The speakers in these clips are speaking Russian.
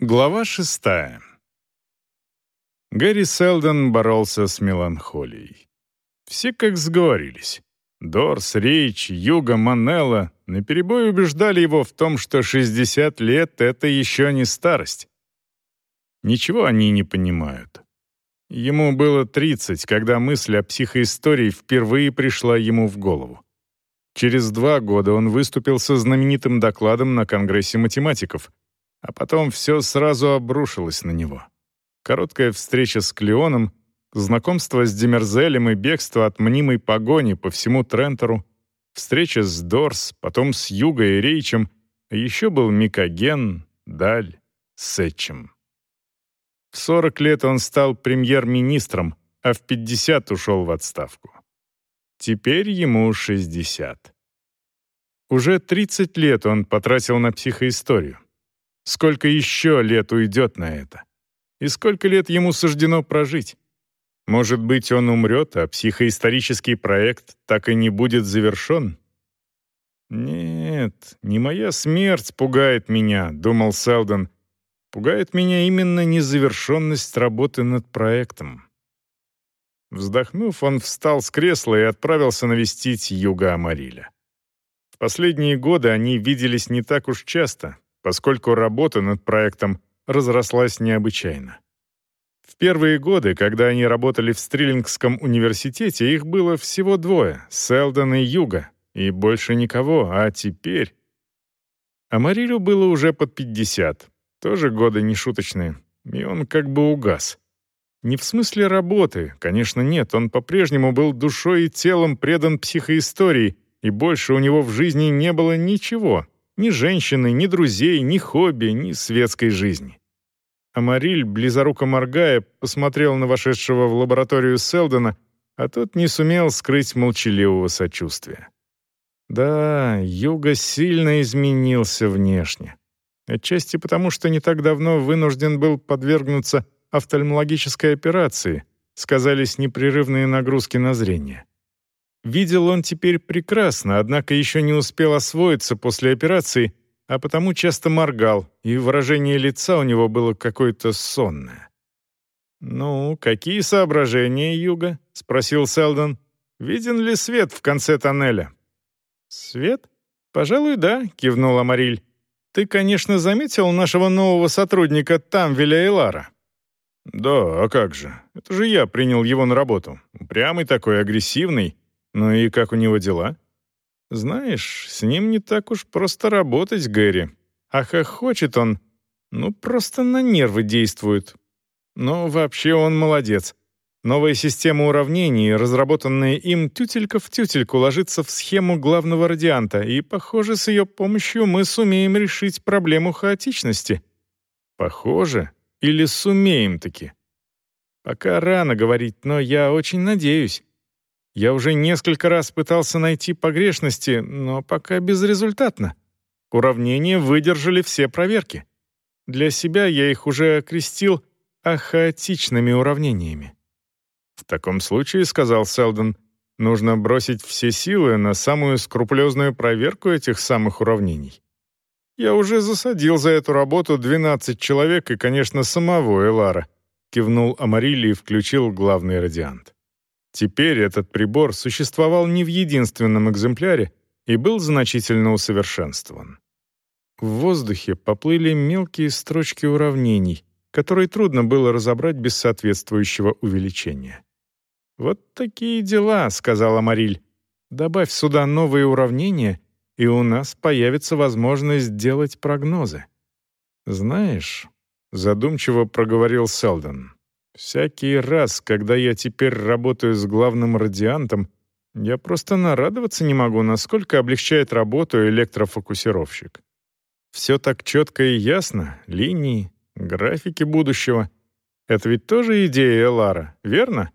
Глава шестая. Гэри Селдон боролся с меланхолией. Все как сговорились. Дорс, Рейч, Юга, Манелла наперебой убеждали его в том, что 60 лет — это еще не старость. Ничего они не понимают. Ему было 30, когда мысль о психоистории впервые пришла ему в голову. Через два года он выступил со знаменитым докладом на Конгрессе математиков — а потом все сразу обрушилось на него. Короткая встреча с Клеоном, знакомство с Демерзелем и бегство от мнимой погони по всему Трентору, встреча с Дорс, потом с Юго и Рейчем, а еще был Микоген, Даль, Сетчем. В 40 лет он стал премьер-министром, а в 50 ушел в отставку. Теперь ему 60. Уже 30 лет он потратил на психоисторию. Сколько еще лет уйдет на это? И сколько лет ему суждено прожить? Может быть, он умрет, а психоисторический проект так и не будет завершен? «Нет, не моя смерть пугает меня», — думал Селдон. «Пугает меня именно незавершенность работы над проектом». Вздохнув, он встал с кресла и отправился навестить Юга Амариля. В последние годы они виделись не так уж часто, поскольку работа над проектом разрослась необычайно. В первые годы, когда они работали в Стрелингском университете, их было всего двое — Селдон и Юга, и больше никого, а теперь... А Марилю было уже под 50, тоже годы нешуточные, и он как бы угас. Не в смысле работы, конечно, нет, он по-прежнему был душой и телом предан психоистории, и больше у него в жизни не было ничего, ни женщины, ни друзей, ни хобби, ни светской жизни. Амариль, близоруко моргая, посмотрел на вошедшего в лабораторию Селдона, а тот не сумел скрыть молчаливого сочувствия. Да, Юга сильно изменился внешне. Отчасти потому, что не так давно вынужден был подвергнуться офтальмологической операции, сказались непрерывные нагрузки на зрение. Видел он теперь прекрасно, однако еще не успел освоиться после операции, а потому часто моргал, и выражение лица у него было какое-то сонное. «Ну, какие соображения, Юга?» — спросил Селдон. «Виден ли свет в конце тоннеля?» «Свет? Пожалуй, да», — кивнула Мариль. «Ты, конечно, заметил нашего нового сотрудника Тамвеля Элара?» «Да, а как же? Это же я принял его на работу. Упрямый такой, агрессивный. «Ну и как у него дела?» «Знаешь, с ним не так уж просто работать, Гэри. А хочет он, ну, просто на нервы действует. Но вообще он молодец. Новая система уравнений, разработанная им тютелька в тютельку, ложится в схему главного радианта, и, похоже, с ее помощью мы сумеем решить проблему хаотичности. Похоже? Или сумеем таки? Пока рано говорить, но я очень надеюсь. Я уже несколько раз пытался найти погрешности, но пока безрезультатно. Уравнения выдержали все проверки. Для себя я их уже окрестил ахаотичными уравнениями. «В таком случае, — сказал Селдон, — нужно бросить все силы на самую скрупулезную проверку этих самых уравнений. Я уже засадил за эту работу 12 человек и, конечно, самого Элара», — кивнул Амарилли и включил главный радиант. Теперь этот прибор существовал не в единственном экземпляре и был значительно усовершенствован. В воздухе поплыли мелкие строчки уравнений, которые трудно было разобрать без соответствующего увеличения. «Вот такие дела», — сказала Мариль. «Добавь сюда новые уравнения, и у нас появится возможность делать прогнозы». «Знаешь», — задумчиво проговорил Селдон, Всякий раз, когда я теперь работаю с главным радиантом, я просто нарадоваться не могу, насколько облегчает работу электрофокусировщик. Все так четко и ясно, линии, графики будущего. Это ведь тоже идея Элара, верно?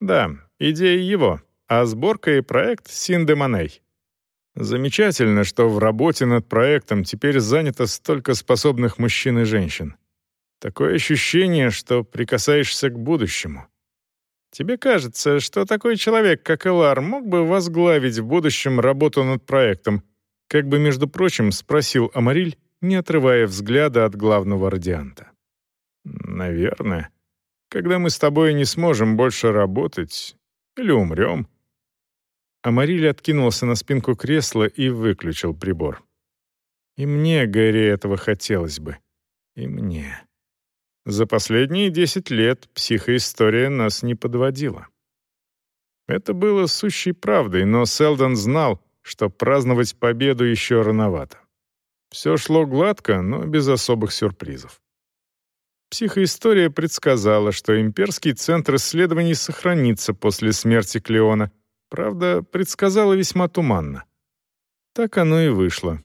Да, идея его, а сборка и проект Синдемоней. Замечательно, что в работе над проектом теперь занято столько способных мужчин и женщин. Такое ощущение, что прикасаешься к будущему. Тебе кажется, что такой человек, как Элар, мог бы возглавить в будущем работу над проектом? Как бы, между прочим, спросил Амариль, не отрывая взгляда от главного радианта. «Наверное. Когда мы с тобой не сможем больше работать или умрем». Амариль откинулся на спинку кресла и выключил прибор. «И мне, Гэри, этого хотелось бы. И мне». За последние десять лет психоистория нас не подводила. Это было сущей правдой, но Селдон знал, что праздновать победу еще рановато. Все шло гладко, но без особых сюрпризов. Психоистория предсказала, что имперский центр исследований сохранится после смерти Клеона, правда, предсказала весьма туманно. Так оно и вышло.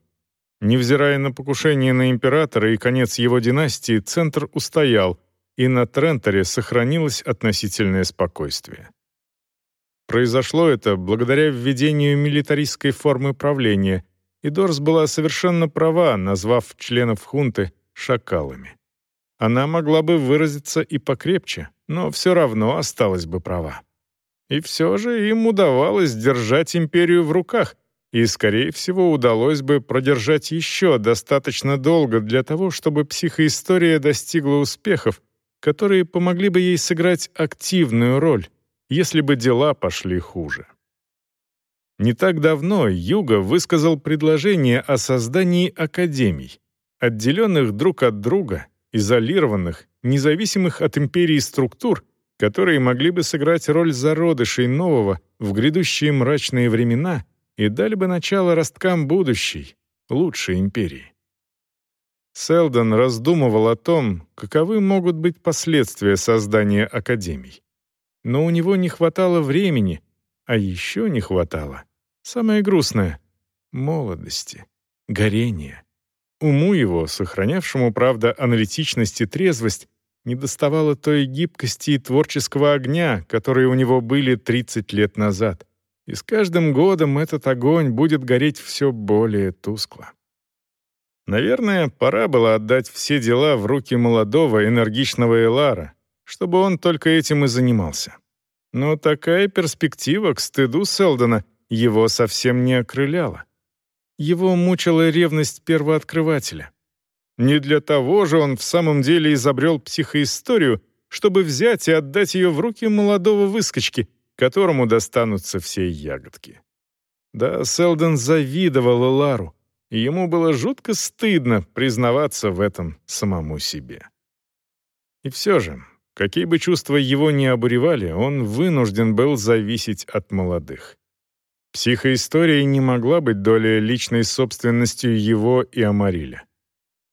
Невзирая на покушение на императора и конец его династии, центр устоял, и на Тренторе сохранилось относительное спокойствие. Произошло это благодаря введению милитаристской формы правления, и Дорс была совершенно права, назвав членов хунты «шакалами». Она могла бы выразиться и покрепче, но все равно осталась бы права. И все же им удавалось держать империю в руках, и, скорее всего, удалось бы продержать еще достаточно долго для того, чтобы психоистория достигла успехов, которые помогли бы ей сыграть активную роль, если бы дела пошли хуже. Не так давно Юга высказал предложение о создании академий, отделенных друг от друга, изолированных, независимых от империи структур, которые могли бы сыграть роль зародышей нового в грядущие мрачные времена и дали бы начало росткам будущей, лучшей империи. Селдон раздумывал о том, каковы могут быть последствия создания академий. Но у него не хватало времени, а еще не хватало, самое грустное — молодости, горения. Уму его, сохранявшему, правда, аналитичность и трезвость, недоставало той гибкости и творческого огня, которые у него были 30 лет назад и с каждым годом этот огонь будет гореть все более тускло. Наверное, пора было отдать все дела в руки молодого, энергичного Элара, чтобы он только этим и занимался. Но такая перспектива, к стыду Селдона, его совсем не окрыляла. Его мучила ревность первооткрывателя. Не для того же он в самом деле изобрел психоисторию, чтобы взять и отдать ее в руки молодого выскочки — которому достанутся все ягодки. Да, Селдон завидовал Лару, и ему было жутко стыдно признаваться в этом самому себе. И все же, какие бы чувства его ни обуревали, он вынужден был зависеть от молодых. Психоистория не могла быть долей личной собственностью его и Амариля.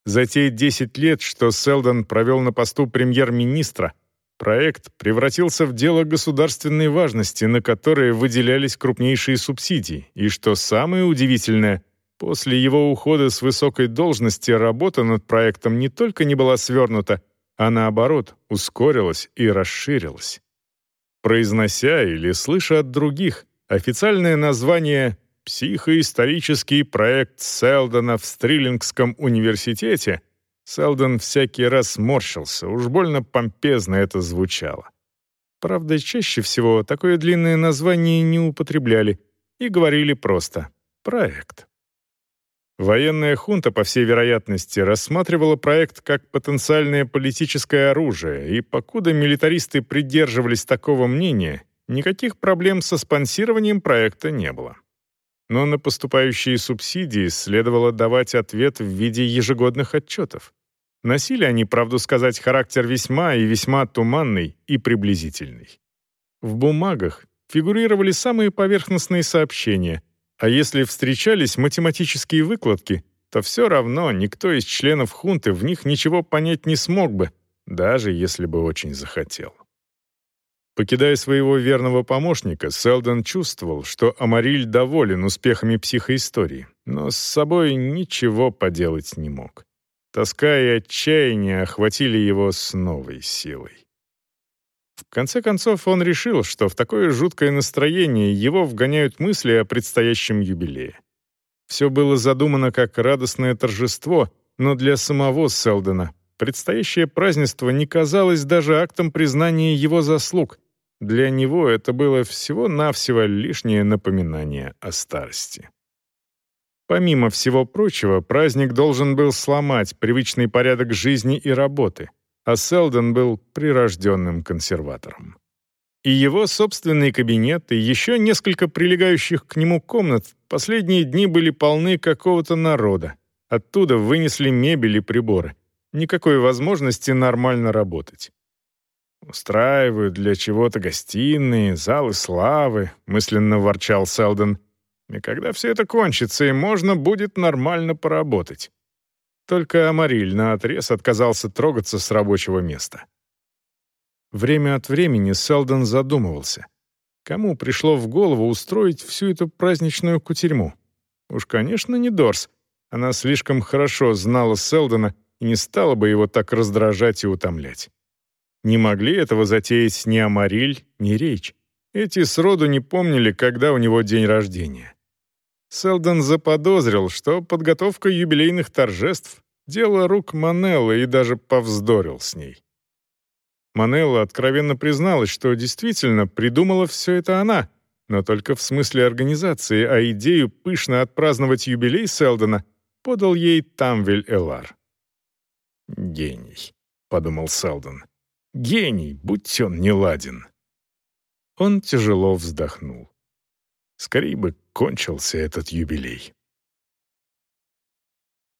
За те 10 лет, что Селдон провел на посту премьер-министра — Проект превратился в дело государственной важности, на которое выделялись крупнейшие субсидии, и что самое удивительное, после его ухода с высокой должности работа над проектом не только не была свернута, а наоборот, ускорилась и расширилась. Произнося или слыша от других официальное название «Психоисторический проект Селдона в Стрилингском университете», Селдон всякий раз морщился, уж больно помпезно это звучало. Правда, чаще всего такое длинное название не употребляли и говорили просто «проект». Военная хунта, по всей вероятности, рассматривала проект как потенциальное политическое оружие, и покуда милитаристы придерживались такого мнения, никаких проблем со спонсированием проекта не было. Но на поступающие субсидии следовало давать ответ в виде ежегодных отчетов. Носили они, правду сказать, характер весьма и весьма туманный и приблизительный. В бумагах фигурировали самые поверхностные сообщения, а если встречались математические выкладки, то все равно никто из членов хунты в них ничего понять не смог бы, даже если бы очень захотел. Покидая своего верного помощника, Селдон чувствовал, что Амариль доволен успехами психоистории, но с собой ничего поделать не мог. Тоска и отчаяние охватили его с новой силой. В конце концов, он решил, что в такое жуткое настроение его вгоняют мысли о предстоящем юбилее. Все было задумано как радостное торжество, но для самого Селдена предстоящее празднество не казалось даже актом признания его заслуг. Для него это было всего-навсего лишнее напоминание о старости. Помимо всего прочего, праздник должен был сломать привычный порядок жизни и работы, а Селдон был прирожденным консерватором. И его собственный кабинет, и еще несколько прилегающих к нему комнат последние дни были полны какого-то народа. Оттуда вынесли мебель и приборы. Никакой возможности нормально работать. «Устраивают для чего-то гостиные, залы славы», — мысленно ворчал Селдон. «И когда все это кончится, и можно будет нормально поработать». Только Амариль наотрез отказался трогаться с рабочего места. Время от времени Селдон задумывался. Кому пришло в голову устроить всю эту праздничную кутерьму? Уж, конечно, не Дорс. Она слишком хорошо знала Селдона и не стала бы его так раздражать и утомлять. Не могли этого затеять ни Амариль, ни Рейч. Эти сроду не помнили, когда у него день рождения. Селдон заподозрил, что подготовка юбилейных торжеств — дело рук Манеллы и даже повздорил с ней. Манелла откровенно призналась, что действительно придумала все это она, но только в смысле организации, а идею пышно отпраздновать юбилей Селдона подал ей Тамвель Элар. «Гений», — подумал Селдон. «Гений, будь он не ладен». Он тяжело вздохнул. Скорее бы кончился этот юбилей.